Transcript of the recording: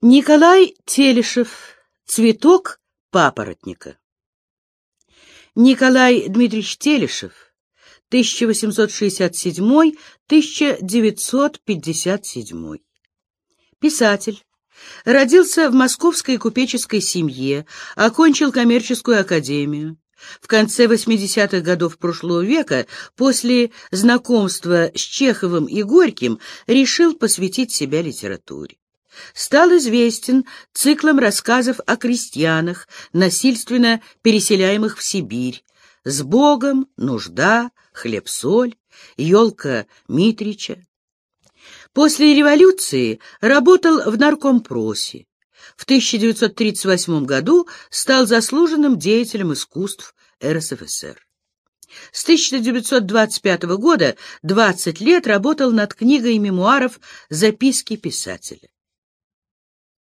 Николай Телешев. Цветок папоротника. Николай Дмитриевич Телешев. 1867-1957. Писатель. Родился в московской купеческой семье, окончил коммерческую академию. В конце 80-х годов прошлого века, после знакомства с Чеховым и Горьким, решил посвятить себя литературе стал известен циклом рассказов о крестьянах, насильственно переселяемых в Сибирь, «С Богом», «Нужда», «Хлеб-соль», «Елка Митрича». После революции работал в наркомпросе. В 1938 году стал заслуженным деятелем искусств РСФСР. С 1925 года 20 лет работал над книгой мемуаров «Записки писателя».